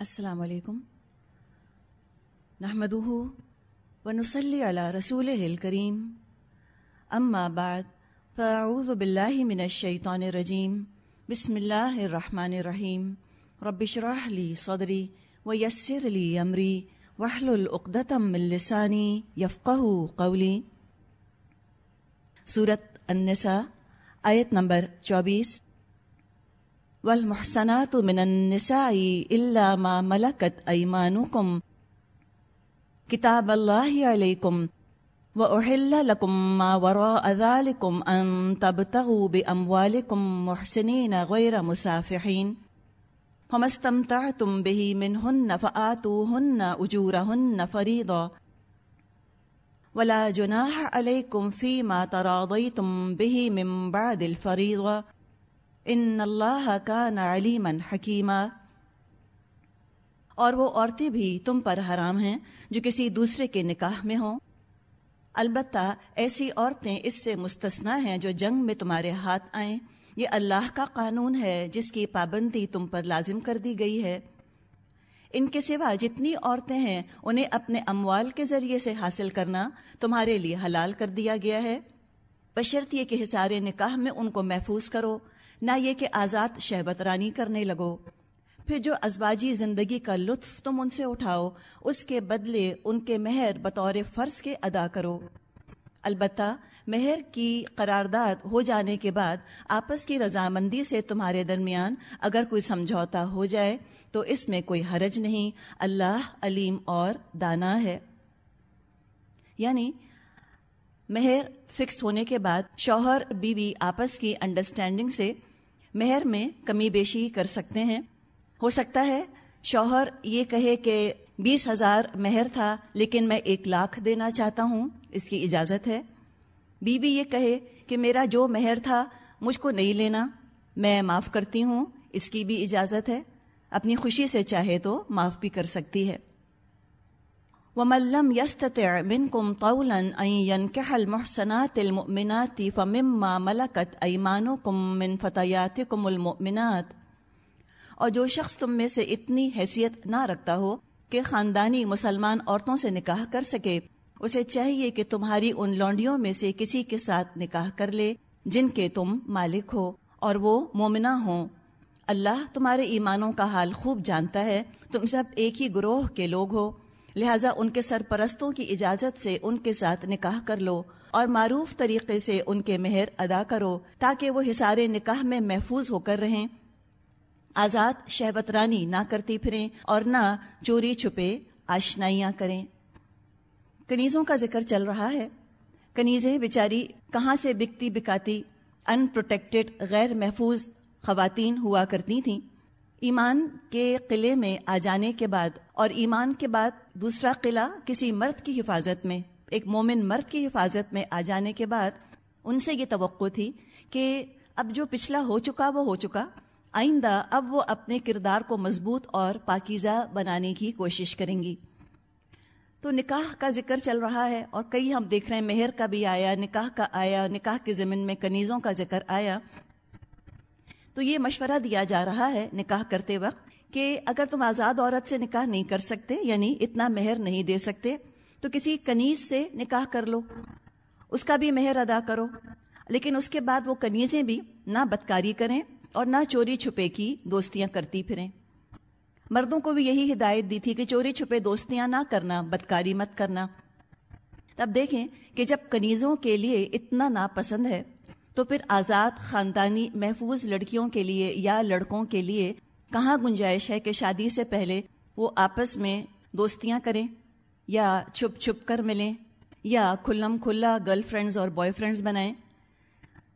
السلام علیکم۔ نحمده ونصلي على رسوله الكريم اما بعد، فاعوذ بالله من الشيطان الرجيم بسم الله الرحمن الرحيم رب اشرح لي صدري ويسر لي امري واحلل عقدة من لساني يفقهوا قولي سورة النساء، آیت نمبر چوبیس۔ والمحسنات من النساء الا ما ملكت ايمانكم كتاب الله عليكم. واحل لكم ما وراء ذلكم ان تبتغوا باموالكم محسنين غير مسافحين. فما استمتعتم به منهن فآتوهن اجورهن فريضا. ولا جناح عليكم فيما تراضيتم به من بعد الفريضه ان اللہ کا علیما حکیمہ اور وہ عورتیں بھی تم پر حرام ہیں جو کسی دوسرے کے نکاح میں ہوں۔ البتہ ایسی عورتیں اس سے مستثنا ہیں جو جنگ میں تمہارے ہاتھ آئیں۔ یہ اللہ کا قانون ہے جس کی پابندی تم پر لازم کر دی گئی ہے۔ ان کے سوا جتنی عورتیں ہیں، انہیں اپنے اموال کے ذریعے سے حاصل کرنا تمہارے لیے حلال کر دیا گیا ہے۔ بشرط یہ کہ حسار نکاح میں ان کو محفوظ کرو۔ نہ یہ کہ آزاد شہبت رانی کرنے لگو۔ پھر جو ازواجی زندگی کا لطف تم ان سے اٹھاؤ، اس کے بدلے ان کے مہر بطور فرض کے ادا کرو۔ البتہ مہر کی قرارداد ہو جانے کے بعد آپس کی رضامندی سے تمہارے درمیان اگر کوئی سمجھوتا ہو جائے تو اس میں کوئی حرج نہیں۔ اللہ علیم اور دانا ہے۔ یعنی مہر فکس ہونے کے بعد شوہر بیوی آپس کی انڈرسٹینڈنگ سے مہر میں کمی بیشی کر سکتے ہیں۔ ہو سکتا ہے شوہر یہ کہے کہ بیس ہزار مہر تھا، لیکن میں ایک لاکھ دینا چاہتا ہوں، اس کی اجازت ہے۔ بیوی بی یہ کہے کہ میرا جو مہر تھا، مجھ کو نہیں لینا، میں معاف کرتی ہوں، اس کی بھی اجازت ہے۔ اپنی خوشی سے چاہے تو معاف بھی کر سکتی ہے۔ وملم يستطع منكم طولا ان ينكح المحسنات المؤمنات فمما ملكت ايمانكم من فتياتكم المؤمنات اور جو شخص تم میں سے اتنی حیثیت نہ رکھتا ہو کہ خاندانی مسلمان عورتوں سے نکاح کر سکے، اسے چاہیے کہ تمہاری ان لونڈیوں میں سے کسی کے ساتھ نکاح کر لے جن کے تم مالک ہو اور وہ مومنہ ہوں۔ اللہ تمہارے ایمانوں کا حال خوب جانتا ہے، تم سب ایک ہی گروہ کے لوگ ہو۔ لہٰذا ان کے سرپرستوں کی اجازت سے ان کے ساتھ نکاح کر لو اور معروف طریقے سے ان کے مہر ادا کرو تاکہ وہ حصار نکاح میں محفوظ ہو کر رہیں۔ آزاد شہبت رانی نہ کرتی پھریں اور نہ چوری چھپے آشنائیاں کریں۔ کنیزوں کا ذکر چل رہا ہے۔ کنیزیں بیچاری کہاں سے بکتی بکاتی ان پروٹیکٹڈ غیر محفوظ خواتین ہوا کرتی تھیں۔ ایمان کے قلعے میں آ جانے کے بعد اور ایمان کے بعد دوسرا قلعہ کسی مرد کی حفاظت میں، ایک مومن مرد کی حفاظت میں آ جانے کے بعد ان سے یہ توقع تھی کہ اب جو پچھلا ہو چکا وہ ہو چکا، آئندہ اب وہ اپنے کردار کو مضبوط اور پاکیزہ بنانے کی کوشش کریں گی۔ تو نکاح کا ذکر چل رہا ہے اور کئی ہم دیکھ رہے ہیں، مہر کا بھی آیا، نکاح کا آیا، نکاح کے ضمن میں کنیزوں کا ذکر آیا۔ تو یہ مشورہ دیا جا رہا ہے نکاح کرتے وقت۔ کہ اگر تم آزاد عورت سے نکاح نہیں کر سکتے یعنی اتنا مہر نہیں دے سکتے، تو کسی کنیز سے نکاح کر لو۔ اس کا بھی مہر ادا کرو۔ لیکن اس کے بعد وہ کنیزیں بھی نہ بدکاری کریں اور نہ چوری چھپے کی دوستیاں کرتی پھریں۔ مردوں کو بھی یہی ہدایت دی تھی کہ چوری چھپے دوستیاں نہ کرنا، بدکاری مت کرنا۔ تب دیکھیں کہ جب کنیزوں کے لیے اتنا ناپسند ہے، تو پھر آزاد خاندانی محفوظ لڑکیوں کے لیے یا لڑکوں کے لیے کہاں گنجائش ہے کہ شادی سے پہلے وہ آپس میں دوستیاں کریں یا چھپ چھپ کر ملیں یا کھلم کھلا گرل فرینڈز اور بوائے فرینڈز بنائیں؟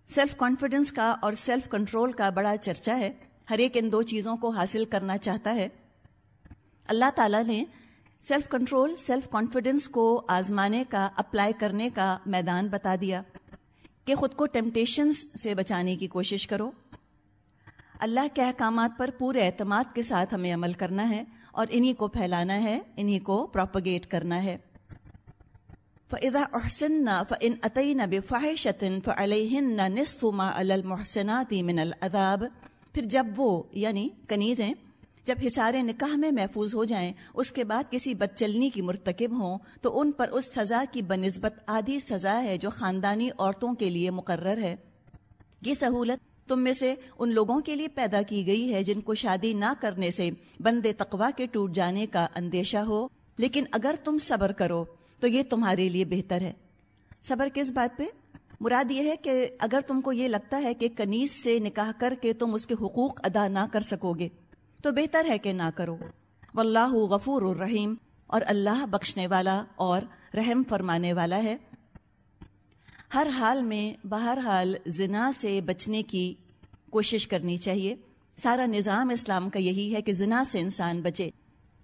سیلف کانفیڈنس کا اور سیلف کنٹرول کا بڑا چرچا ہے۔ ہر ایک ان دو چیزوں کو حاصل کرنا چاہتا ہے۔ اللہ تعالیٰ نے سیلف کنٹرول، سیلف کانفیڈنس کو آزمانے کا، اپلائی کرنے کا میدان بتا دیا کہ خود کو ٹیمپٹیشنس سے بچانے کی کوشش کرو۔ اللہ کے احکامات پر پورے اعتماد کے ساتھ ہمیں عمل کرنا ہے اور انہی کو پھیلانا ہے، انہی کو پروپگیٹ کرنا ہے۔ فَإِذَا أُحْسِنَّا فَإِنْ أَتَيْنَ بِفَحِشَةٍ فَعَلَيْهِنَّ نِصْفُ مَا عَلَى الْمُحْسِنَاتِ مِنَ الْعَذَابِ پھر جب وہ یعنی کنیزیں، جب حسار نکاح میں محفوظ ہو جائیں، اس کے بعد کسی بدچلنی کی مرتکب ہوں، تو ان پر اس سزا کی بنسبت آدھی سزا ہے جو خاندانی عورتوں کے لیے مقرر ہے۔ یہ سہولت تم میں سے ان لوگوں کے لیے پیدا کی گئی ہے جن کو شادی نہ کرنے سے بندے تقوا کے ٹوٹ جانے کا اندیشہ ہو۔ لیکن اگر تم صبر کرو تو یہ تمہارے لیے بہتر ہے۔ صبر کس بات پہ؟ مراد یہ ہے کہ اگر تم کو یہ لگتا ہے کہ کنیز سے نکاح کر کے تم اس کے حقوق ادا نہ کر سکو گے تو بہتر ہے کہ نہ کرو۔ واللہ غفور الرحیم اور اللہ بخشنے والا اور رحم فرمانے والا ہے۔ ہر حال میں بہرحال زنا سے بچنے کی کوشش کرنی چاہیے۔ سارا نظام اسلام کا یہی ہے کہ زنا سے انسان بچے۔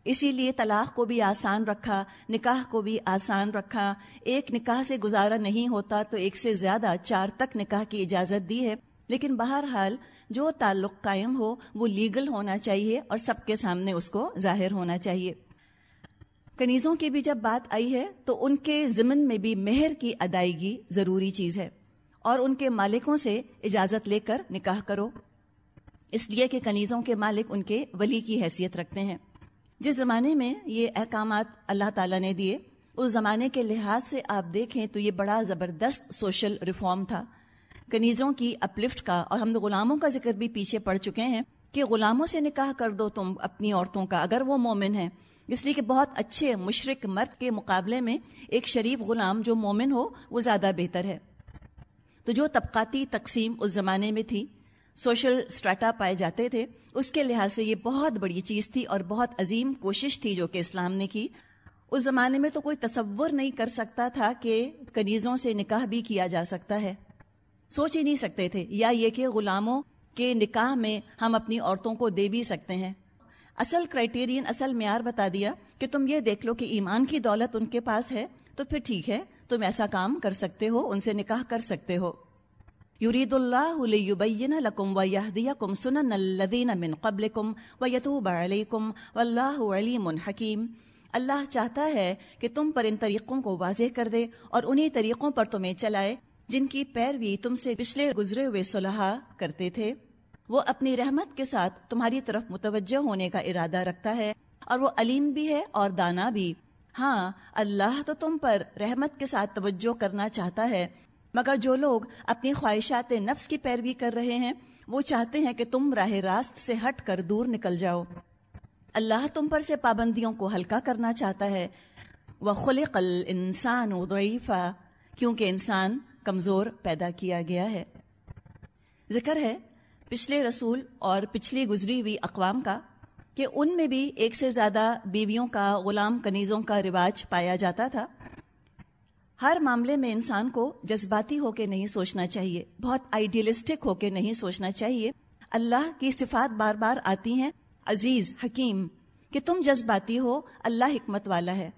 اسی لیے طلاق کو بھی آسان رکھا، نکاح کو بھی آسان رکھا۔ ایک نکاح سے گزارا نہیں ہوتا تو ایک سے زیادہ چار تک نکاح کی اجازت دی ہے۔ لیکن بہرحال جو تعلق قائم ہو وہ لیگل ہونا چاہیے اور سب کے سامنے اس کو ظاہر ہونا چاہیے۔ کنیزوں کی بھی جب بات آئی ہے تو ان کے ضمن میں بھی مہر کی ادائیگی ضروری چیز ہے اور ان کے مالکوں سے اجازت لے کر نکاح کرو۔ اس لیے کہ کنیزوں کے مالک ان کے ولی کی حیثیت رکھتے ہیں۔ جس زمانے میں یہ احکامات اللہ تعالیٰ نے دیے، اس زمانے کے لحاظ سے آپ دیکھیں تو یہ بڑا زبردست سوشل ریفارم تھا۔ کنیزوں کی اپلفٹ کا اور ہم غلاموں کا ذکر بھی پیچھے پڑ چکے ہیں کہ غلاموں سے نکاح کر دو تم اپنی عورتوں کا، اگر وہ مومن ہیں۔ اس لیے کہ بہت اچھے مشرق مرد کے مقابلے میں ایک شریف غلام جو مومن ہو، وہ زیادہ بہتر ہے۔ تو جو طبقاتی تقسیم اس زمانے میں تھی، سوشل اسٹریٹا پائے جاتے تھے، اس کے لحاظ سے یہ بہت بڑی چیز تھی اور بہت عظیم کوشش تھی جو کہ اسلام نے کی۔ اس زمانے میں تو کوئی تصور نہیں کر سکتا تھا کہ کنیزوں سے نکاح بھی کیا جا سکتا ہے۔ سوچ ہی نہیں سکتے تھے، یا یہ کہ غلاموں کے نکاح میں ہم اپنی عورتوں کو دے بھی سکتے ہیں۔ اصل کرائٹیرین اصل معیار بتا دیا کہ تم یہ دیکھ لو کہ ایمان کی دولت ان کے پاس ہے، تو پھر ٹھیک ہے، تم ایسا کام کر سکتے ہو، ان سے نکاح کر سکتے ہو۔ یرید اللہ لکم و سنن الذین من قبلکم و یتوب علیکم واللہ علیم حکیم۔ اللہ چاہتا ہے کہ تم پر ان طریقوں کو واضح کر دے اور انہی طریقوں پر تمہیں چلائے جن کی پیروی تم سے پچھلے گزرے ہوئے صلحہ کرتے تھے۔ وہ اپنی رحمت کے ساتھ تمہاری طرف متوجہ ہونے کا ارادہ رکھتا ہے اور وہ علیم بھی ہے اور دانا بھی۔ ہاں اللہ تو تم پر رحمت کے ساتھ توجہ کرنا چاہتا ہے، مگر جو لوگ اپنی خواہشات نفس کی پیروی کر رہے ہیں، وہ چاہتے ہیں کہ تم راہ راست سے ہٹ کر دور نکل جاؤ۔ اللہ تم پر سے پابندیوں کو ہلکا کرنا چاہتا ہے۔ وہ خلق انسان ضعیفہ کیونکہ انسان کمزور پیدا کیا گیا ہے۔ ذکر ہے پچھلے رسول اور پچھلی گزری ہوئی اقوام کا کہ ان میں بھی ایک سے زیادہ بیویوں کا، غلام کنیزوں کا رواج پایا جاتا تھا۔ ہر معاملے میں انسان کو جذباتی ہو کے نہیں سوچنا چاہیے، بہت آئیڈیلسٹک ہو کے نہیں سوچنا چاہیے۔ اللہ کی صفات بار بار آتی ہیں، عزیز، حکیم، کہ تم جذباتی ہو، اللہ حکمت والا ہے۔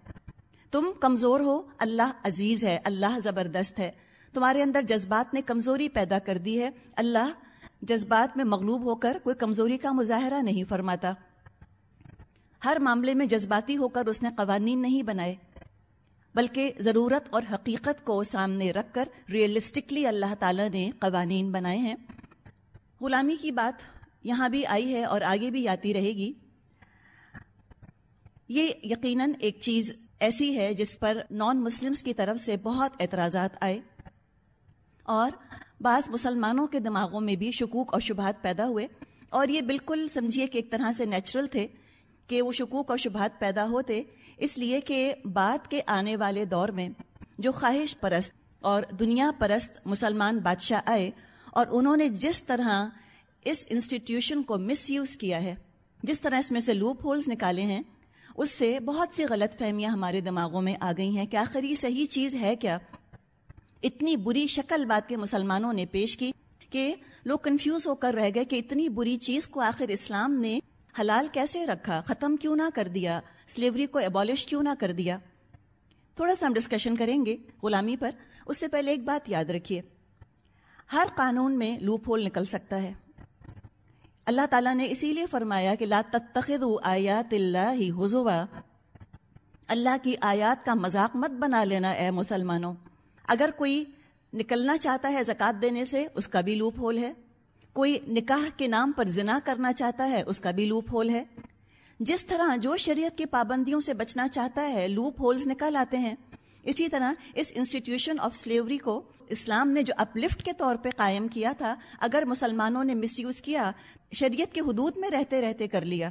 تم کمزور ہو، اللہ عزیز ہے، اللہ زبردست ہے۔ تمہارے اندر جذبات نے کمزوری پیدا کر دی ہے، اللہ جذبات میں مغلوب ہو کر کوئی کمزوری کا مظاہرہ نہیں فرماتا۔ ہر معاملے میں جذباتی ہو کر اس نے قوانین نہیں بنائے، بلکہ ضرورت اور حقیقت کو سامنے رکھ کر ریئلسٹکلی اللہ تعالیٰ نے قوانین بنائے ہیں۔ غلامی کی بات یہاں بھی آئی ہے اور آگے بھی آتی رہے گی۔ یہ یقیناً ایک چیز ایسی ہے جس پر نان مسلمس کی طرف سے بہت اعتراضات آئے۔ اور بعض مسلمانوں کے دماغوں میں بھی شکوک اور شبہات پیدا ہوئے اور یہ بالکل سمجھیے کہ ایک طرح سے نیچرل تھے کہ وہ شکوک اور شبہات پیدا ہوتے، اس لیے کہ بعد کے آنے والے دور میں جو خواہش پرست اور دنیا پرست مسلمان بادشاہ آئے اور انہوں نے جس طرح اس انسٹیٹیوشن کو مس یوز کیا ہے، جس طرح اس میں سے لوپ ہولز نکالے ہیں، اس سے بہت سی غلط فہمیاں ہمارے دماغوں میں آ گئی ہیں کہ آخر یہ صحیح چیز ہے کیا؟ اتنی بری شکل بات کے مسلمانوں نے پیش کی کہ لوگ کنفیوز ہو کر رہ گئے کہ اتنی بری چیز کو آخر اسلام نے حلال کیسے رکھا؟ ختم کیوں نہ کر دیا؟ سلیوری کو ایبالش کیوں نہ کر دیا؟ تھوڑا سا ہم ڈسکشن کریں گے غلامی پر۔ اس سے پہلے ایک بات یاد رکھیے۔ ہر قانون میں لوپ ہول نکل سکتا ہے۔ اللہ تعالیٰ نے اسی لیے فرمایا کہ لا تتخذوا آیات اللہ حضوا اللہ کی آیات کا مذاق مت بنا لینا اے مسلمانوں۔ اگر کوئی نکلنا چاہتا ہے زکوٰۃ دینے سے، اس کا بھی لوپ ہول ہے۔ کوئی نکاح کے نام پر زنا کرنا چاہتا ہے، اس کا بھی لوپ ہول ہے۔ جس طرح جو شریعت کی پابندیوں سے بچنا چاہتا ہے، لوپ ہولز نکال آتے ہیں۔ اسی طرح اس انسٹیٹیوشن آف سلیوری کو اسلام نے جو اپلفٹ کے طور پہ قائم کیا تھا، اگر مسلمانوں نے مس یوز کیا، شریعت کے حدود میں رہتے رہتے کر لیا۔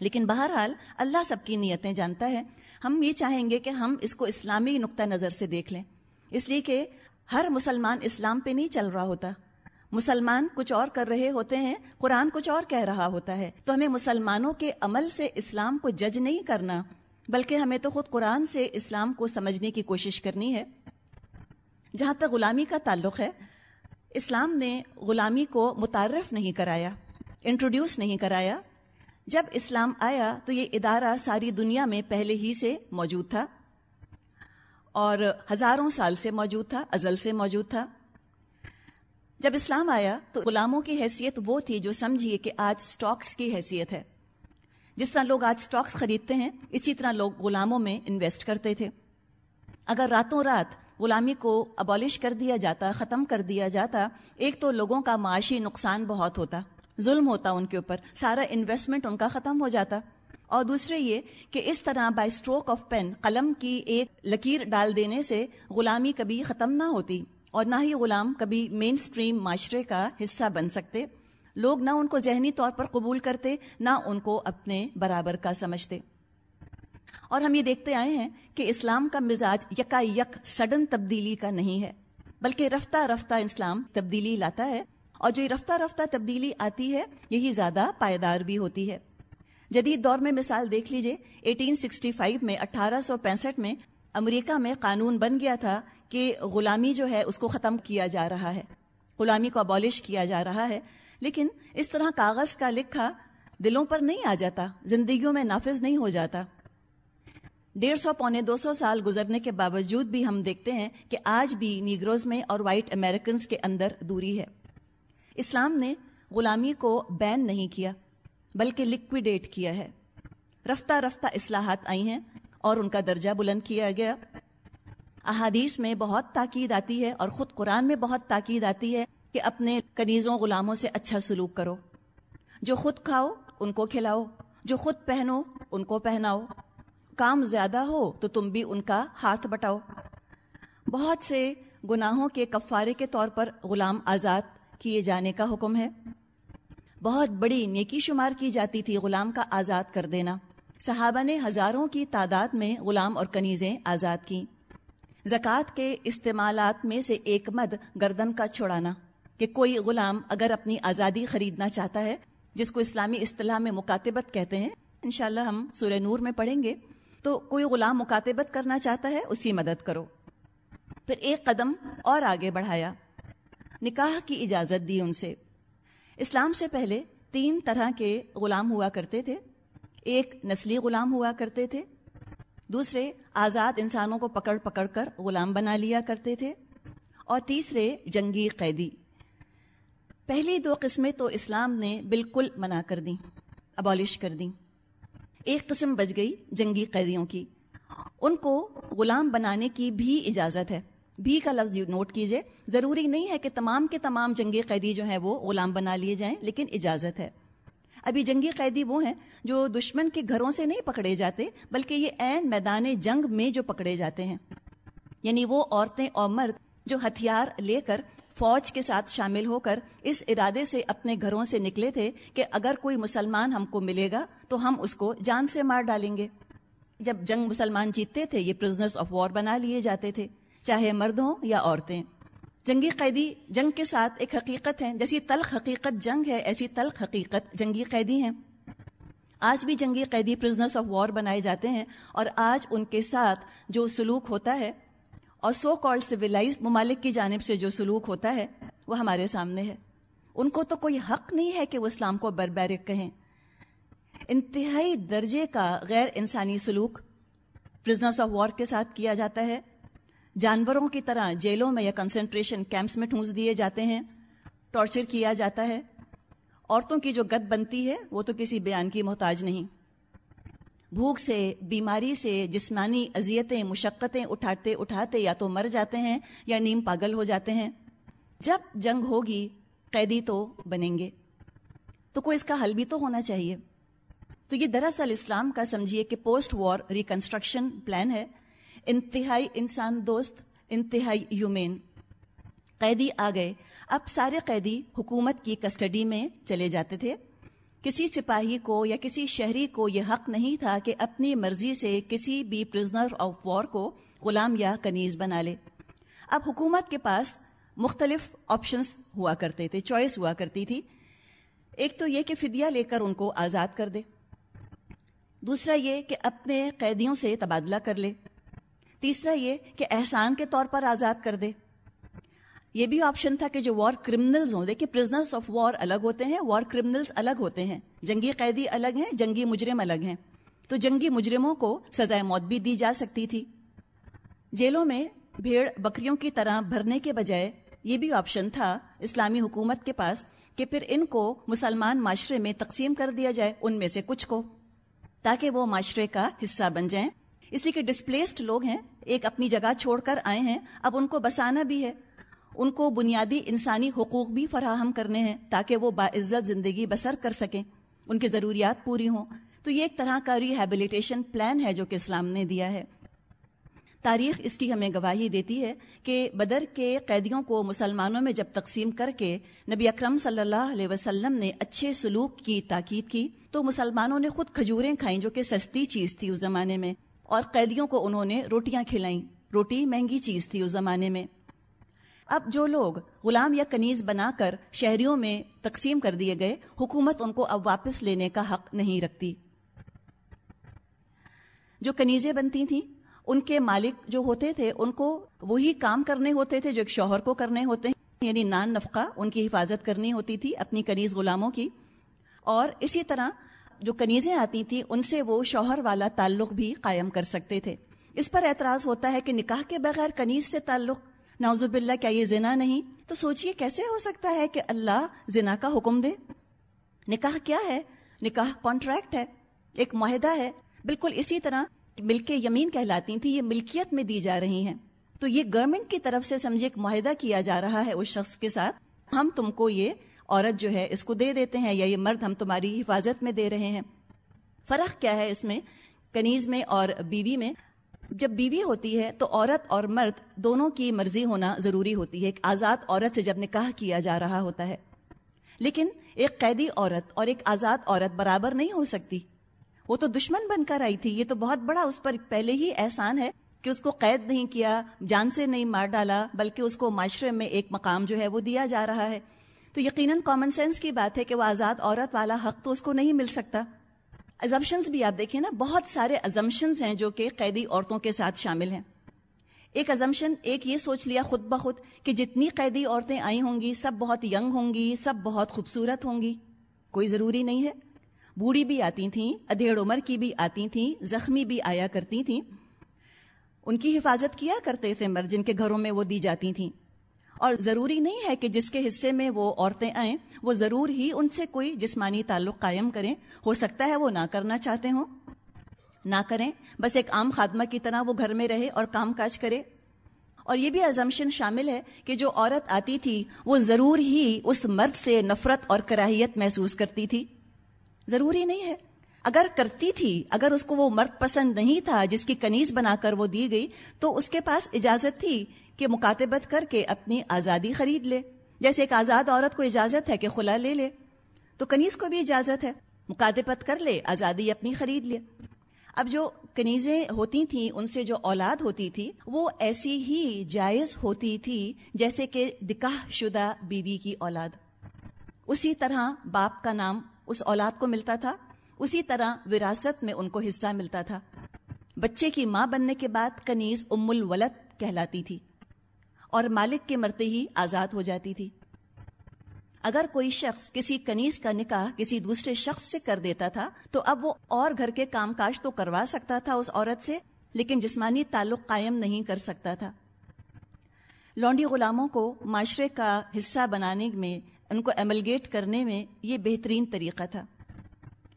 لیکن بہرحال اللہ سب کی نیتیں جانتا ہے۔ ہم یہ چاہیں گے کہ ہم اس کو اسلامی نقطہ نظر سے دیکھ لیں۔ اس لیے کہ ہر مسلمان اسلام پہ نہیں چل رہا ہوتا۔ مسلمان کچھ اور کر رہے ہوتے ہیں، قرآن کچھ اور کہہ رہا ہوتا ہے۔ تو ہمیں مسلمانوں کے عمل سے اسلام کو جج نہیں کرنا، بلکہ ہمیں تو خود قرآن سے اسلام کو سمجھنے کی کوشش کرنی ہے۔ جہاں تک غلامی کا تعلق ہے، اسلام نے غلامی کو متعارف نہیں کرایا، انٹروڈیوس نہیں کرایا۔ جب اسلام آیا تو یہ ادارہ ساری دنیا میں پہلے ہی سے موجود تھا۔ اور ہزاروں سال سے موجود تھا، ازل سے موجود تھا۔ جب اسلام آیا تو غلاموں کی حیثیت وہ تھی جو سمجھیے کہ آج سٹاکس کی حیثیت ہے۔ جس طرح لوگ آج سٹاکس خریدتے ہیں، اسی طرح لوگ غلاموں میں انویسٹ کرتے تھے۔ اگر راتوں رات غلامی کو ابالش کر دیا جاتا، ختم کر دیا جاتا، ایک تو لوگوں کا معاشی نقصان بہت ہوتا، ظلم ہوتا ان کے اوپر، سارا انویسٹمنٹ ان کا ختم ہو جاتا۔ اور دوسرے یہ کہ اس طرح بائی اسٹروک آف پین قلم کی ایک لکیر ڈال دینے سے غلامی کبھی ختم نہ ہوتی اور نہ ہی غلام کبھی مین سٹریم معاشرے کا حصہ بن سکتے۔ لوگ نہ ان کو ذہنی طور پر قبول کرتے، نہ ان کو اپنے برابر کا سمجھتے۔ اور ہم یہ دیکھتے آئے ہیں کہ اسلام کا مزاج یکا یک سڈن تبدیلی کا نہیں ہے، بلکہ رفتہ رفتہ اسلام تبدیلی لاتا ہے۔ اور جو یہ رفتہ رفتہ تبدیلی آتی ہے، یہی زیادہ پائیدار بھی ہوتی ہے۔ جدید دور میں مثال دیکھ لیجیے 1865 میں، اٹھارہ سو پینسٹھ میں امریکہ میں قانون بن گیا تھا کہ غلامی جو ہے اس کو ختم کیا جا رہا ہے، غلامی کو ابالش کیا جا رہا ہے، لیکن اس طرح کاغذ کا لکھا دلوں پر نہیں آ جاتا، زندگیوں میں نافذ نہیں ہو جاتا۔ ڈیڑھ سو پونے دو سو سال گزرنے کے باوجود بھی ہم دیکھتے ہیں کہ آج بھی نیگروز میں اور وائٹ امریکنز کے اندر دوری ہے۔ اسلام نے غلامی کو بین نہیں کیا۔ بلکہ لکویڈیٹ کیا ہے۔ رفتہ رفتہ اصلاحات آئی ہیں اور ان کا درجہ بلند کیا گیا۔ احادیث میں بہت تاکید آتی ہے اور خود قرآن میں بہت تاکید آتی ہے کہ اپنے کنیزوں غلاموں سے اچھا سلوک کرو۔ جو خود کھاؤ، ان کو کھلاؤ۔ جو خود پہنو، ان کو پہناؤ۔ کام زیادہ ہو تو تم بھی ان کا ہاتھ بٹاؤ۔ بہت سے گناہوں کے کفارے کے طور پر غلام آزاد کیے جانے کا حکم ہے۔ بہت بڑی نیکی شمار کی جاتی تھی غلام کا آزاد کر دینا۔ صحابہ نے ہزاروں کی تعداد میں غلام اور کنیزیں آزاد کی۔ زکوٰۃ کے استعمالات میں سے ایک مد گردن کا چھڑانا۔ کہ کوئی غلام اگر اپنی آزادی خریدنا چاہتا ہے، جس کو اسلامی اصطلاح میں مکاتبت کہتے ہیں، انشاءاللہ ہم سورہ نور میں پڑھیں گے، تو کوئی غلام مکاتبت کرنا چاہتا ہے، اسی مدد کرو۔ پھر ایک قدم اور آگے بڑھایا۔ نکاح کی اجازت دی ان سے۔ اسلام سے پہلے تین طرح کے غلام ہوا کرتے تھے۔ ایک نسلی غلام ہوا کرتے تھے۔ دوسرے آزاد انسانوں کو پکڑ پکڑ کر غلام بنا لیا کرتے تھے۔ اور تیسرے جنگی قیدی۔ پہلی دو قسمیں تو اسلام نے بالکل منع کر دیں ابالش کر دیں۔ ایک قسم بچ گئی جنگی قیدیوں کی۔ ان کو غلام بنانے کی بھی اجازت ہے۔ بھی کا لفظ نوٹ کیجیے. ضروری نہیں ہے کہ تمام کے تمام جنگی قیدی جو ہیں وہ غلام بنا لیے جائیں، لیکن اجازت ہے۔ ابھی جنگی قیدی وہ ہیں جو دشمن کے گھروں سے نہیں پکڑے جاتے، بلکہ یہ عین میدان جنگ میں جو پکڑے جاتے ہیں۔ یعنی وہ عورتیں اور مرد جو ہتھیار لے کر فوج کے ساتھ شامل ہو کر اس ارادے سے اپنے گھروں سے نکلے تھے کہ اگر کوئی مسلمان ہم کو ملے گا تو ہم اس کو جان سے مار ڈالیں گے۔ جب جنگ مسلمان جیتتے تھے، یہ پرزنرز آف وار بنا لیے جاتے تھے۔ چاہے مرد ہوں یا عورتیں۔ جنگی قیدی جنگ کے ساتھ ایک حقیقت ہے جیسی تلخ حقیقت جنگ ہے، ایسی تلخ حقیقت جنگی قیدی ہیں۔ آج بھی جنگی قیدی پرزنرس آف وار بنائے جاتے ہیں اور آج ان کے ساتھ جو سلوک ہوتا ہے اور سو کالڈ سویلائز ممالک کی جانب سے جو سلوک ہوتا ہے، وہ ہمارے سامنے ہے۔ ان کو تو کوئی حق نہیں ہے کہ وہ اسلام کو بربیرک کہیں۔ انتہائی درجے کا غیر انسانی سلوک پرزنرس آف وار کے ساتھ کیا جاتا ہے۔ جانوروں کی طرح جیلوں میں یا کنسنٹریشن کیمپس میں ٹھونس دیے جاتے ہیں ٹارچر کیا جاتا ہے۔ عورتوں کی جو گد بنتی ہے، وہ تو کسی بیان کی محتاج نہیں۔ بھوک سے، بیماری سے، جسمانی اذیتیں، مشقتیں اٹھاتے اٹھاتے یا تو مر جاتے ہیں یا نیم پاگل ہو جاتے ہیں۔ جب جنگ ہوگی، قیدی تو بنیں گے۔ تو کوئی اس کا حل بھی تو ہونا چاہیے۔ تو یہ دراصل اسلام کا، سمجھیے کہ پوسٹ وار ریکنسٹرکشن پلان ہے۔ انتہائی انسان دوست، انتہائی یومین۔ قیدی آ گئے۔ اب سارے قیدی حکومت کی کسٹڈی میں چلے جاتے تھے۔ کسی سپاہی کو یا کسی شہری کو یہ حق نہیں تھا کہ اپنی مرضی سے کسی بھی پرزنر آف وار کو غلام یا کنیز بنا لے۔ اب حکومت کے پاس مختلف آپشنس ہوا کرتے تھے چوائس ہوا کرتی تھی۔ ایک تو یہ کہ فدیہ لے کر ان کو آزاد کر دے۔ دوسرا یہ کہ اپنے قیدیوں سے تبادلہ کر لے۔ تیسرا یہ کہ احسان کے طور پر آزاد کر دے۔ یہ بھی آپشن تھا کہ جو وار کرمنلز ہوں دیکھیں پرزنرس آف وار الگ ہوتے ہیں وار کرمنلز الگ ہوتے ہیں۔ جنگی قیدی الگ ہیں، جنگی مجرم الگ ہیں۔ تو جنگی مجرموں کو سزائے موت بھی دی جا سکتی تھی۔ جیلوں میں بھیڑ بکریوں کی طرح بھرنے کے بجائے یہ بھی آپشن تھا اسلامی حکومت کے پاس کہ پھر ان کو مسلمان معاشرے میں تقسیم کر دیا جائے، ان میں سے کچھ کو، تاکہ وہ معاشرے کا حصہ بن جائیں۔ اس لیے کہ ڈسپلیسڈ لوگ ہیں ایک اپنی جگہ چھوڑ کر آئے ہیں، اب ان کو بسانا بھی ہے۔ ان کو بنیادی انسانی حقوق بھی فراہم کرنے ہیں تاکہ وہ باعزت زندگی بسر کر سکیں۔ ان کی ضروریات پوری ہوں۔ تو یہ ایک طرح کا ریہیبلیٹیشن پلان ہے جو کہ اسلام نے دیا ہے۔ تاریخ اس کی ہمیں گواہی دیتی ہے کہ بدر کے قیدیوں کو مسلمانوں میں جب تقسیم کر کے نبی اکرم صلی اللہ علیہ وسلم نے اچھے سلوک کی، تاکید کی، تو مسلمانوں نے خود کھجوریں کھائیں، جو کہ سستی چیز تھی اس زمانے میں۔ اور قیدیوں کو انہوں نے روٹیاں کھلائیں۔ روٹی مہنگی چیز تھی اس زمانے میں۔ اب جو لوگ غلام یا کنیز بنا کر شہریوں میں تقسیم کر دیے گئے، حکومت ان کو اب واپس لینے کا حق نہیں رکھتی۔ جو کنیزیں بنتی تھیں، ان کے مالک جو ہوتے تھے، ان کو وہی کام کرنے ہوتے تھے جو ایک شوہر کو کرنے ہوتے ہیں۔ یعنی نان نفقہ، ان کی حفاظت کرنی ہوتی تھی اپنی کنیز غلاموں کی۔ اور اسی طرح جو کنیزیں آتی تھیں، ان سے وہ شوہر والا تعلق بھی قائم کر سکتے تھے۔ اس پر اعتراض ہوتا ہے کہ نکاح کے بغیر کنیز سے تعلق نوزب اللہ کیا یہ زنا نہیں؟ تو سوچئے کیسے ہو سکتا ہے کہ اللہ زنا کا حکم دے؟ نکاح کیا ہے؟ نکاح کانٹریکٹ ہے، ایک معاہدہ ہے۔ بالکل اسی طرح ملک یمین کہلاتی تھی یہ ملکیت میں دی جا رہی ہیں۔ تو یہ گورنمنٹ کی طرف سے سمجھے ایک معاہدہ کیا جا رہا ہے اس شخص کے ساتھ؟ ہم تم کو یہ عورت جو ہے اس کو دے دیتے ہیں یا یہ مرد ہم تمہاری حفاظت میں دے رہے ہیں۔ فرق کیا ہے اس میں؟ کنیز میں اور بیوی میں۔ جب بیوی ہوتی ہے تو عورت اور مرد دونوں کی مرضی ہونا ضروری ہوتی ہے۔ ایک آزاد عورت سے جب نکاح کیا جا رہا ہوتا ہے۔ لیکن ایک قیدی عورت اور ایک آزاد عورت برابر نہیں ہو سکتی۔ وہ تو دشمن بن کر آئی تھی۔ یہ تو بہت بڑا اس پر پہلے ہی احسان ہے کہ اس کو قید نہیں کیا، جان سے نہیں مار ڈالا، بلکہ اس کو معاشرے میں ایک مقام جو ہے وہ دیا جا رہا ہے۔ تو یقیناً کامن سینس کی بات ہے کہ وہ آزاد عورت والا حق تو اس کو نہیں مل سکتا۔ ازمپشنز بھی آپ دیکھیں نا، بہت سارے ازمپشنز ہیں جو کہ قیدی عورتوں کے ساتھ شامل ہیں۔ ایک ازمپشن ایک یہ سوچ لیا خود بخود کہ جتنی قیدی عورتیں آئی ہوں گی، سب بہت ینگ ہوں گی، سب بہت خوبصورت ہوں گی۔ کوئی ضروری نہیں ہے۔ بوڑھی بھی آتی تھیں، ادھیڑ عمر کی بھی آتی تھیں، زخمی بھی آیا کرتی تھیں۔ ان کی حفاظت کیا کرتے تھے مرد جن کے گھروں میں وہ دی جاتی تھیں۔ اور ضروری نہیں ہے کہ جس کے حصے میں وہ عورتیں آئیں، وہ ضرور ہی ان سے کوئی جسمانی تعلق قائم کریں۔ ہو سکتا ہے وہ نہ کرنا چاہتے ہوں۔ نہ کریں، بس ایک عام خادمہ کی طرح وہ گھر میں رہے اور کام کاج کرے۔ اور یہ بھی ازمشن شامل ہے کہ جو عورت آتی تھی، وہ ضرور ہی اس مرد سے نفرت اور کراہیت محسوس کرتی تھی۔ ضروری نہیں ہے۔ اگر کرتی تھی، اگر اس کو وہ مرد پسند نہیں تھا جس کی کنیز بنا کر وہ دی گئی، تو اس کے پاس اجازت تھی کہ مکاتبت کر کے اپنی آزادی خرید لے۔ جیسے ایک آزاد عورت کو اجازت ہے کہ خلا لے لے۔ تو کنیز کو بھی اجازت ہے۔ مکاتبت کر لے، آزادی اپنی خرید لے۔ اب جو کنیزیں ہوتی تھیں، ان سے جو اولاد ہوتی تھی، وہ ایسی ہی جائز ہوتی تھی جیسے کہ دکاہ شدہ بیوی کی اولاد۔ اسی طرح باپ کا نام اس اولاد کو ملتا تھا۔ اسی طرح وراثت میں ان کو حصہ ملتا تھا۔ بچے کی ماں بننے کے بعد کنیز ام الولد کہلاتی تھی اور مالک کے مرتے ہی آزاد ہو جاتی تھی۔ اگر کوئی شخص کسی کنیز کا نکاح کسی دوسرے شخص سے کر دیتا تھا، تو اب وہ اور گھر کے کام کاج تو کروا سکتا تھا اس عورت سے، لیکن جسمانی تعلق قائم نہیں کر سکتا تھا۔ لونڈی غلاموں کو معاشرے کا حصہ بنانے میں، ان کو ایملگیٹ کرنے میں یہ بہترین طریقہ تھا۔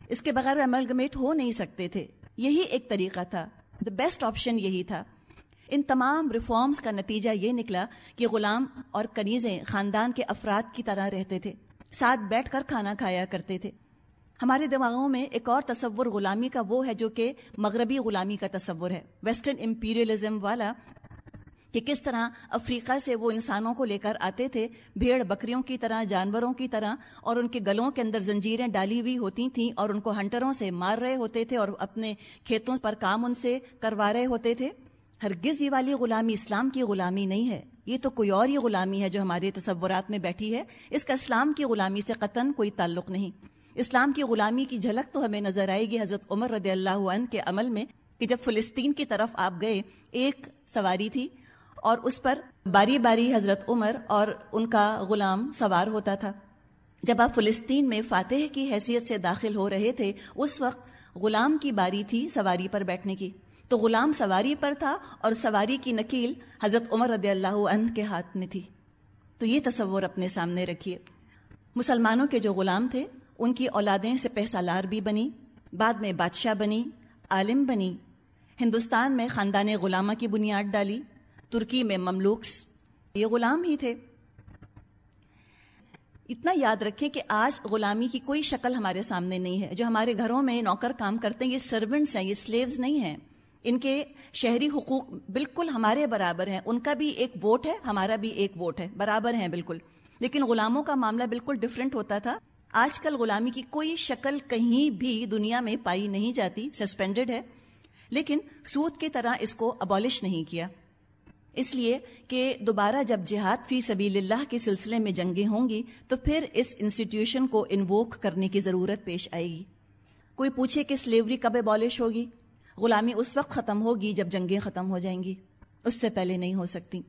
اس کے بغیر ایملگمیٹ ہو نہیں سکتے تھے۔ یہی ایک طریقہ تھا۔ دا بیسٹ آپشن یہی تھا۔ ان تمام ریفارمز کا نتیجہ یہ نکلا کہ غلام اور کنیزیں خاندان کے افراد کی طرح رہتے تھے۔ ساتھ بیٹھ کر کھانا کھایا کرتے تھے۔ ہمارے دماغوں میں ایک اور تصور غلامی کا وہ ہے جو کہ مغربی غلامی کا تصور ہے۔ ویسٹرن امپیریلزم والا کہ کس طرح افریقہ سے وہ انسانوں کو لے کر آتے تھے، بھیڑ بکریوں کی طرح، جانوروں کی طرح، اور ان کے گلوں کے اندر زنجیریں ڈالی ہوئی ہوتی تھیں اور ان کو ہنٹروں سے مار رہے ہوتے تھے اور اپنے کھیتوں پر کام ان سے کروا رہے ہوتے تھے۔ ہرگز یہ والی غلامی اسلام کی غلامی نہیں ہے۔ یہ تو کوئی اور ہی غلامی ہے جو ہمارے تصورات میں بیٹھی ہے۔ اس کا اسلام کی غلامی سے قطن کوئی تعلق نہیں۔ اسلام کی غلامی کی جھلک تو ہمیں نظر آئے گی حضرت عمر رضی اللہ عنہ کے عمل میں کہ جب فلسطین کی طرف آپ گئے، ایک سواری تھی۔ اور اس پر باری باری حضرت عمر اور ان کا غلام سوار ہوتا تھا۔ جب آپ فلسطین میں فاتح کی حیثیت سے داخل ہو رہے تھے، اس وقت غلام کی باری تھی سواری پر بیٹھنے کی۔ تو غلام سواری پر تھا اور سواری کی نکیل حضرت عمر رضی اللہ عنہ کے ہاتھ میں تھی۔ تو یہ تصور اپنے سامنے رکھیے۔ مسلمانوں کے جو غلام تھے، ان کی اولادیں سپہ سالار بھی بنی، بعد میں بادشاہ بنی، عالم بنی۔ ہندوستان میں خاندان غلامہ کی بنیاد ڈالی۔ ترکی میں مملوکس یہ غلام ہی تھے۔ اتنا یاد رکھیں کہ آج غلامی کی کوئی شکل ہمارے سامنے نہیں ہے۔ جو ہمارے گھروں میں نوکر کام کرتے ہیں، یہ سرونٹس ہیں، یہ سلیوز نہیں ہیں۔ ان کے شہری حقوق بالکل ہمارے برابر ہیں۔ ان کا بھی ایک ووٹ ہے، ہمارا بھی ایک ووٹ ہے۔ برابر ہیں بالکل۔ لیکن غلاموں کا معاملہ بالکل ڈفرینٹ ہوتا تھا۔ آج کل غلامی کی کوئی شکل کہیں بھی دنیا میں پائی نہیں جاتی سسپینڈڈ ہے۔ لیکن سود کی طرح اس کو ابالش نہیں کیا۔ اس لیے کہ دوبارہ جب جہاد فی سبیل اللہ کے سلسلے میں جنگیں ہوں گی، تو پھر اس انسٹیٹیوشن کو انووک کرنے کی ضرورت پیش آئے گی۔ کوئی پوچھے کہ سلیوری کب ابالش ہوگی؟ غلامی اس وقت ختم ہوگی جب جنگیں ختم ہو جائیں گی۔ اس سے پہلے نہیں ہو سکتی۔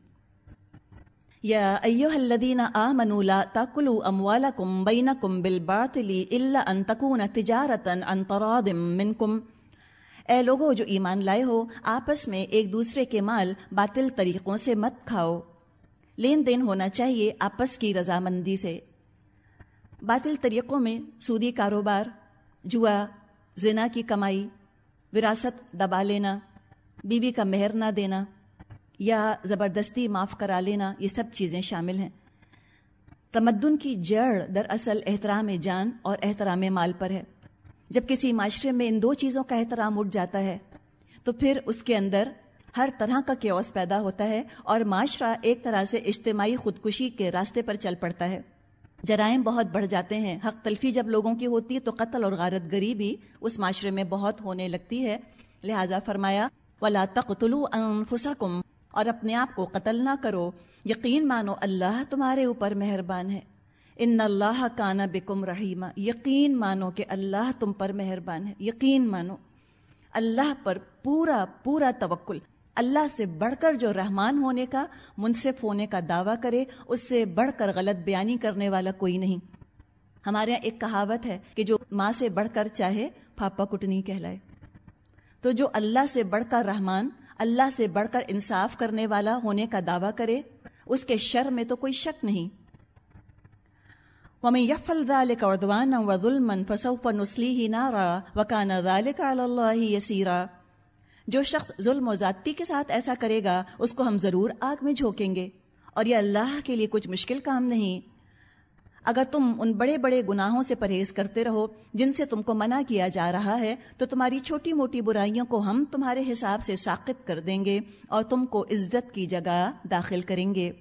یا ایوہ الذین آمنوا لا تاکلوا اموالکم بینکم بالباطل الا ان تکون تجارتا عن تراض منکم۔ اے لوگوں جو ایمان لائے ہو، آپس میں ایک دوسرے کے مال باطل طریقوں سے مت کھاؤ۔ لین دین ہونا چاہیے آپس کی رضامندی سے۔ باطل طریقوں میں سودی کاروبار، جوا، زنا کی کمائی، وراثت دبا لینا، بیوی کا مہر نہ دینا، یا زبردستی معاف کرا لینا، یہ سب چیزیں شامل ہیں۔ تمدن کی جڑ دراصل احترام جان اور احترام مال پر ہے۔ جب کسی معاشرے میں ان دو چیزوں کا احترام اٹھ جاتا ہے، تو پھر اس کے اندر ہر طرح کا کیوس پیدا ہوتا ہے اور معاشرہ ایک طرح سے اجتماعی خودکشی کے راستے پر چل پڑتا ہے۔ جرائم بہت بڑھ جاتے ہیں۔ حق تلفی جب لوگوں کی ہوتی ہے تو قتل اور غارت گری بھی اس معاشرے میں بہت ہونے لگتی ہے۔ لہٰذا فرمایا، ولا انفسکم اور اپنے آپ کو قتل نہ کرو۔ یقین مانو، اللہ تمہارے اوپر مہربان ہے۔ ان اللہ کانا بکم رحیمہ، یقین مانو کہ اللہ تم پر مہربان ہے، یقین مانو۔ اللہ پر پورا پورا توکل۔ اللہ سے بڑھ کر جو رحمان ہونے کا، منصف ہونے کا دعویٰ کرے، اس سے بڑھ کر غلط بیانی کرنے والا کوئی نہیں۔ ہمارے یہاں ایک کہاوت ہے کہ جو ماں سے بڑھ کر چاہے پھاپا کٹنی کہلائے۔ تو جو اللہ سے بڑھ کر رحمان، اللہ سے بڑھ کر انصاف کرنے والا ہونے کا دعویٰ کرے، اس کے شر میں تو کوئی شک نہیں۔ وَمَن يَفْعَلْ ذَلِكَ عُدْوَانًا وَظُلْمًا فَسَوْفَ نُصْلِيهِ نَارًا وَكَانَ ذَلِكَ عَلَى اللَّهِ يَسِيرًا۔ جو شخص ظلم و ذاتی کے ساتھ ایسا کرے گا، اس کو ہم ضرور آگ میں جھونکیں گے۔ اور یہ اللہ کے لیے کچھ مشکل کام نہیں۔ اگر تم ان بڑے بڑے گناہوں سے پرہیز کرتے رہو، جن سے تم کو منع کیا جا رہا ہے، تو تمہاری چھوٹی موٹی برائیوں کو ہم تمہارے حساب سے ساقت کر دیں گے اور تم کو عزت کی جگہ داخل کریں گے۔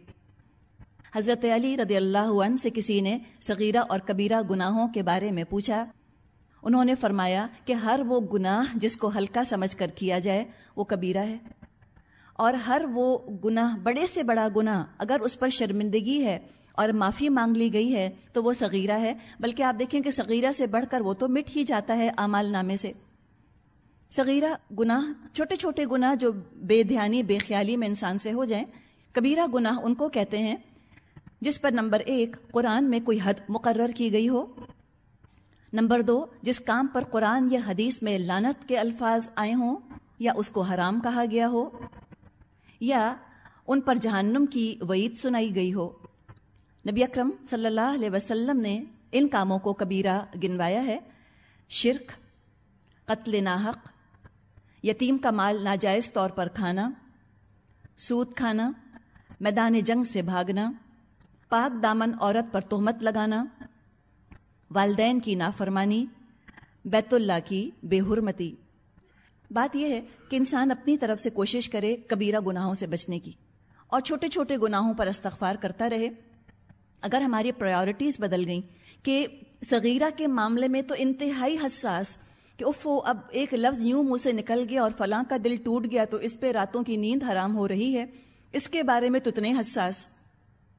حضرت علی رضی اللہ عنہ سے کسی نے صغیرہ اور کبیرہ گناہوں کے بارے میں پوچھا؟ انہوں نے فرمایا کہ ہر وہ گناہ جس کو ہلکا سمجھ کر کیا جائے، وہ کبیرہ ہے۔ اور ہر وہ گناہ بڑے سے بڑا گناہ اگر اس پر شرمندگی ہے اور معافی مانگ لی گئی ہے، تو وہ صغیرہ ہے۔ بلکہ آپ دیکھیں کہ صغیرہ سے بڑھ کر وہ تو مٹ ہی جاتا ہے اعمال نامے سے۔ صغیرہ گناہ، چھوٹے چھوٹے گناہ جو بے دھیانی، بے خیالی میں انسان سے ہو جائیں، کبیرہ گناہ ان کو کہتے ہیں جس پر نمبر ایک قرآن میں کوئی حد مقرر کی گئی ہو؟ نمبر دو، جس کام پر قرآن یا حدیث میں لانت کے الفاظ آئے ہوں یا اس کو حرام کہا گیا ہو؟ یا ان پر جہنم کی وعید سنائی گئی ہو؟ نبی اکرم صلی اللہ علیہ وسلم نے ان کاموں کو کبیرہ گنوایا ہے۔ شرک، قتل ناحق، یتیم کا مال ناجائز طور پر کھانا، سود کھانا، میدان جنگ سے بھاگنا۔ پاک دامن عورت پر تہمت لگانا، والدین کی نافرمانی، بیت اللہ کی بے حرمتی۔ بات یہ ہے کہ انسان اپنی طرف سے کوشش کرے کبیرہ گناہوں سے بچنے کی اور چھوٹے چھوٹے گناہوں پر استغفار کرتا رہے۔ اگر ہماری پرائیورٹیز بدل گئیں کہ صغیرہ کے معاملے میں تو انتہائی حساس کہ اف اب ایک لفظ یوں منہ سے نکل گیا اور فلاں کا دل ٹوٹ گیا تو اس پہ راتوں کی نیند حرام ہو رہی ہے، اس کے بارے میں تو اتنے حساس۔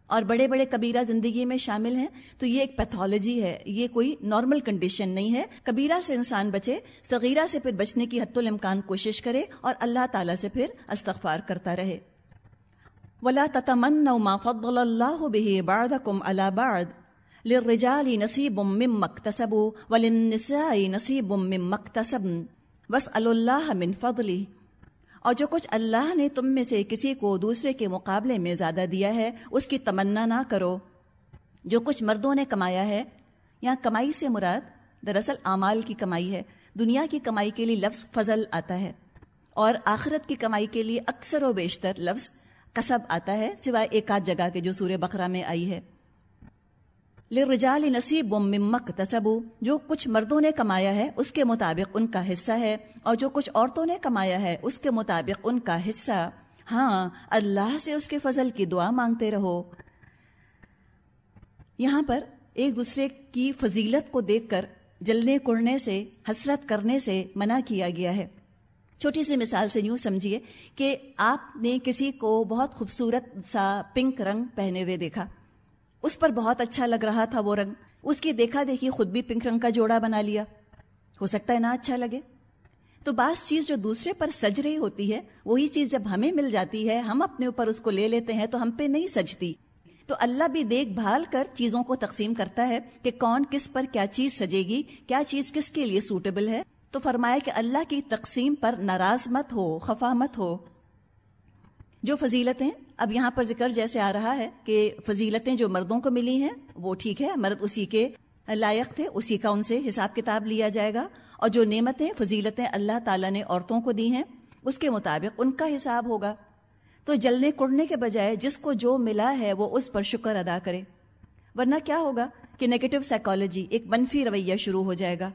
اور بڑے بڑے کبیرہ زندگی میں شامل ہیں، تو یہ ایک پیتھولوجی ہے، یہ کوئی نارمل کنڈیشن نہیں ہے۔ کبیرہ سے انسان بچے، صغیرہ سے پھر بچنے کی حت الامکان کوشش کرے اور اللہ تعالیٰ سے پھر استغفار کرتا رہے۔ ولا تتمنوا ما فضل الله به بعضكم على بعض للرجال نصيب مما اكتسبوا وللنساء نصيب مما اكتسبن واسألوا الله من فضله اور جو کچھ اللہ نے تم میں سے کسی کو دوسرے کے مقابلے میں زیادہ دیا ہے، اس کی تمنا نہ کرو۔ جو کچھ مردوں نے کمایا ہے، یہاں کمائی سے مراد دراصل اعمال کی کمائی ہے۔ دنیا کی کمائی کے لیے لفظ فضل آتا ہے اور آخرت کی کمائی کے لیے اکثر و بیشتر لفظ کسب آتا ہے، سوائے ایک آدھ جگہ کے جو سورہ بقرہ میں آئی ہے۔ لرجال نصیب ممک تصبو جو کچھ مردوں نے کمایا ہے اس کے مطابق ان کا حصہ ہے، اور جو کچھ عورتوں نے کمایا ہے اس کے مطابق ان کا حصہ۔ ہاں اللہ سے اس کے فضل کی دعا مانگتے رہو۔ یہاں پر ایک دوسرے کی فضیلت کو دیکھ کر جلنے کڑنے سے، حسرت کرنے سے منع کیا گیا ہے۔ چھوٹی سی مثال سے یوں سمجھیے کہ آپ نے کسی کو بہت خوبصورت سا پنک رنگ پہنے ہوئے دیکھا۔ اس پر بہت اچھا لگ رہا تھا وہ رنگ۔ اس کی دیکھا دیکھی خود بھی پنک رنگ کا جوڑا بنا لیا۔ ہو سکتا ہے نہ اچھا لگے۔ تو بعض چیز جو دوسرے پر سج رہی ہوتی ہے، وہی چیز جب ہمیں مل جاتی ہے، ہم اپنے اوپر اس کو لے لیتے ہیں تو ہم پہ نہیں سجتی۔ تو اللہ بھی دیکھ بھال کر چیزوں کو تقسیم کرتا ہے کہ کون کس پر کیا چیز سجے گی، کیا چیز کس کے لیے سوٹیبل ہے۔ تو فرمایا کہ اللہ کی تقسیم پر ناراض مت ہو، خفا مت ہو۔ جو فضیلتیں اب یہاں پر ذکر جیسے آ رہا ہے کہ فضیلتیں جو مردوں کو ملی ہیں، وہ ٹھیک ہے، مرد اسی کے لائق تھے، اسی کا ان سے حساب کتاب لیا جائے گا۔ اور جو نعمتیں، فضیلتیں اللہ تعالیٰ نے عورتوں کو دی ہیں، اس کے مطابق ان کا حساب ہوگا۔ تو جلنے کڑنے کے بجائے جس کو جو ملا ہے، وہ اس پر شکر ادا کرے۔ ورنہ کیا ہوگا کہ نگیٹو سائیکالوجی ایک منفی رویہ شروع ہو جائے گا۔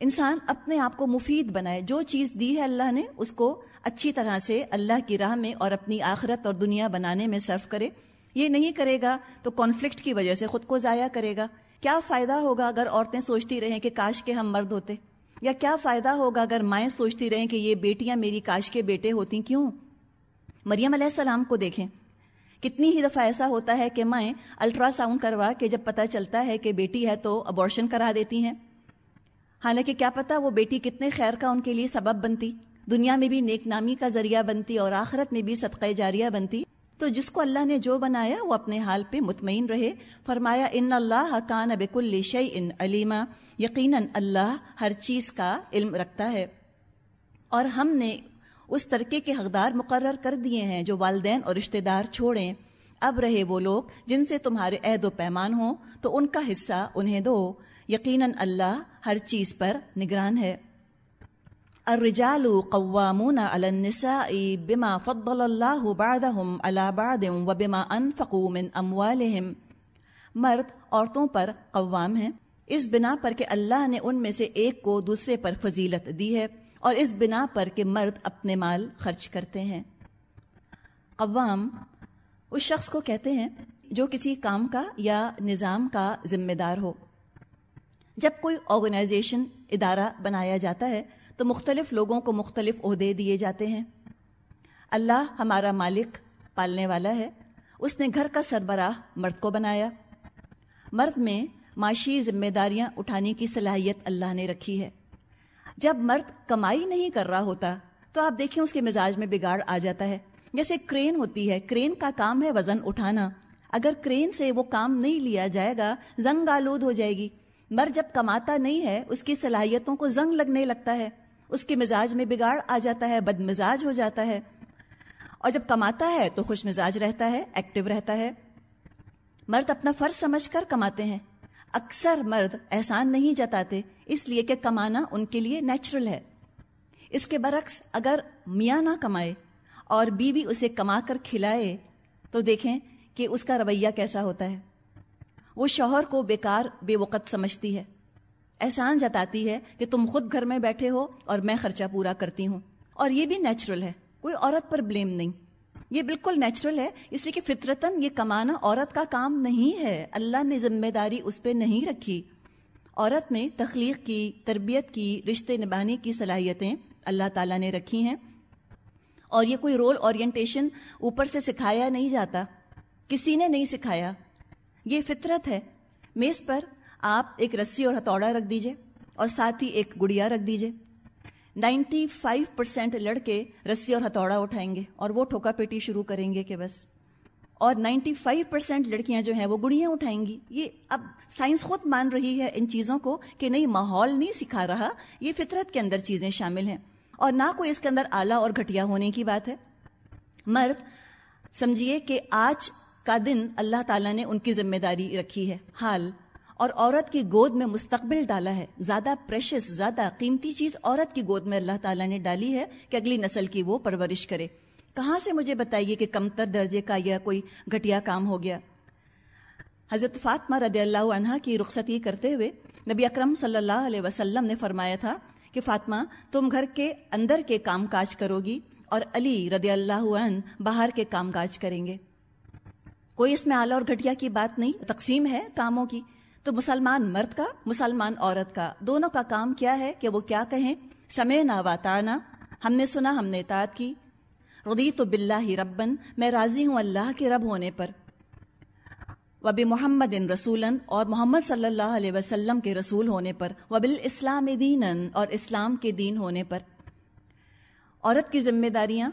انسان اپنے آپ کو مفید بنائے، جو چیز دی ہے اللہ نے، اس کو اچھی طرح سے اللہ کی راہ میں اور اپنی آخرت اور دنیا بنانے میں صرف کرے، یہ نہیں کرے گا تو کانفلکٹ کی وجہ سے خود کو ضائع کرے گا۔ کیا فائدہ ہوگا اگر عورتیں سوچتی رہیں کہ کاش کے ہم مرد ہوتے؟ یا کیا فائدہ ہوگا اگر مائیں سوچتی رہیں کہ یہ بیٹیاں میری کاش کے بیٹے ہوتی کیوں؟ مریم علیہ السلام کو دیکھیں۔ کتنی ہی دفعہ ایسا ہوتا ہے کہ مائیں الٹرا ساؤنڈ کروا کہ جب پتہ چلتا ہے کہ بیٹی ہے تو ابارشن کرا دیتی ہیں۔ حالانکہ کیا پتا وہ بیٹی کتنے خیر کا ان کے لیے سبب بنتی؟ دنیا میں بھی نیک نامی کا ذریعہ بنتی اور آخرت میں بھی صدقہ جاریہ بنتی۔ تو جس کو اللہ نے جو بنایا وہ اپنے حال پہ مطمئن رہے۔ فرمایا، ان اللہ کان بک الشع ان علیما یقیناً اللہ ہر چیز کا علم رکھتا ہے۔ اور ہم نے اس ترکے کے حقدار مقرر کر دیے ہیں جو والدین اور رشتہ دار چھوڑیں۔ اب رہے وہ لوگ جن سے تمہارے عہد و پیمان ہوں، تو ان کا حصہ انہیں دو۔ یقیناً اللہ ہر چیز پر نگران ہے۔ الرجال قوامون على النساء بما فضل الله بعضهم على بعض وبما انفقوا من اموالهم مرد عورتوں پر قوام ہیں. اس بنا پر کہ اللہ نے ان میں سے ایک کو دوسرے پر فضیلت دی ہے اور اس بنا پر کہ مرد اپنے مال خرچ کرتے ہیں. قوام اس شخص کو کہتے ہیں جو کسی کام کا یا نظام کا ذمہ دار ہو. جب کوئی آرگنائزیشن ادارہ بنایا جاتا ہے تو مختلف لوگوں کو مختلف عہدے دیے جاتے ہیں۔ اللہ ہمارا مالک پالنے والا ہے۔ اس نے گھر کا سربراہ مرد کو بنایا۔ مرد میں معاشی ذمہ داریاں اٹھانے کی صلاحیت اللہ نے رکھی ہے۔ جب مرد کمائی نہیں کر رہا ہوتا تو آپ دیکھیں اس کے مزاج میں بگاڑ آ جاتا ہے۔ جیسے کرین ہوتی ہے، کرین کا کام ہے وزن اٹھانا۔ اگر کرین سے وہ کام نہیں لیا جائے گا، زنگ آلود ہو جائے گی۔ مرد جب کماتا نہیں ہے، اس کی صلاحیتوں کو زنگ لگنے لگتا ہے۔ اس کے مزاج میں بگاڑ آ جاتا ہے، بد مزاج ہو جاتا ہے۔ اور جب کماتا ہے تو خوش مزاج رہتا ہے ایکٹیو رہتا ہے۔ مرد اپنا فرض سمجھ کر کماتے ہیں۔ اکثر مرد احسان نہیں جتاتے، اس لیے کہ کمانا ان کے لیے نیچرل ہے۔ اس کے برعکس اگر میاں نہ کمائے اور بیوی بی اسے کما کر کھلائے، تو دیکھیں کہ اس کا رویہ کیسا ہوتا ہے۔ وہ شوہر کو بیکار، بے وقت سمجھتی ہے۔ احسان جتاتی ہے کہ تم خود گھر میں بیٹھے ہو اور میں خرچہ پورا کرتی ہوں۔ اور یہ بھی نیچرل ہے، کوئی عورت پر بلیم نہیں۔ یہ بالکل نیچرل ہے، اس لیے کہ فطرتاً یہ کمانا عورت کا کام نہیں ہے۔ اللہ نے ذمہ داری اس پہ نہیں رکھی۔ عورت میں تخلیق کی، تربیت کی، رشتے نبھانے کی صلاحیتیں اللہ تعالیٰ نے رکھی ہیں۔ اور یہ کوئی رول اورینٹیشن اوپر سے سکھایا نہیں جاتا۔ کسی نے نہیں سکھایا۔ یہ فطرت ہے۔ میز پر آپ ایک رسی اور ہتھوڑا رکھ دیجیے اور ساتھ ہی ایک گڑیا رکھ دیجیے۔ نائنٹی فائیو پرسینٹ لڑکے رسی اور ہتھوڑا اٹھائیں گے اور وہ ٹھوکا پیٹی شروع کریں گے کہ بس۔ اور نائنٹی فائیو پرسینٹ لڑکیاں جو ہیں وہ گڑیاں اٹھائیں گی۔ یہ اب سائنس خود مان رہی ہے ان چیزوں کو کہ نہیں، ماحول نہیں سکھا رہا، یہ فطرت کے اندر چیزیں شامل ہیں۔ اور نہ کوئی اس کے اندر اعلیٰ اور گھٹیا ہونے کی بات ہے۔ مرد، سمجھیے کہ آج کا دن اللہ تعالیٰ نے ان کی ذمہ داری رکھی ہے۔ حال اور عورت کی گود میں مستقبل ڈالا ہے۔ زیادہ پریشس زیادہ قیمتی چیز عورت کی گود میں اللہ تعالیٰ نے ڈالی ہے کہ اگلی نسل کی وہ پرورش کرے۔ کہاں سے مجھے بتائیے کہ کمتر درجے کا یا کوئی گھٹیا کام ہو گیا؟ حضرت فاطمہ رضی اللہ عنہ کی رخصتی کرتے ہوئے نبی اکرم صلی اللہ علیہ وسلم نے فرمایا تھا کہ فاطمہ، تم گھر کے اندر کے کام کاج کرو گی اور علی رضی اللہ عنہ باہر کے کام کاج کریں گے۔ کوئی اس میں اعلیٰ اور گھٹیا کی بات نہیں، تقسیم ہے کاموں کی۔ تو مسلمان مرد کا، مسلمان عورت کا، دونوں کا کام کیا ہے کہ وہ کیا کہیں؟ سمے نہ واتانا، ہم نے سنا، ہم نے اطاعت کی۔ ردی تو بلّہ ہی ربن، میں راضی ہوں اللہ کے رب ہونے پر۔ وب محمد ان رسول اور محمد صلی اللہ علیہ وسلم کے رسول ہونے پر۔ وبل اسلام دین اور اسلام کے دین ہونے پر۔ عورت کی ذمہ داریاں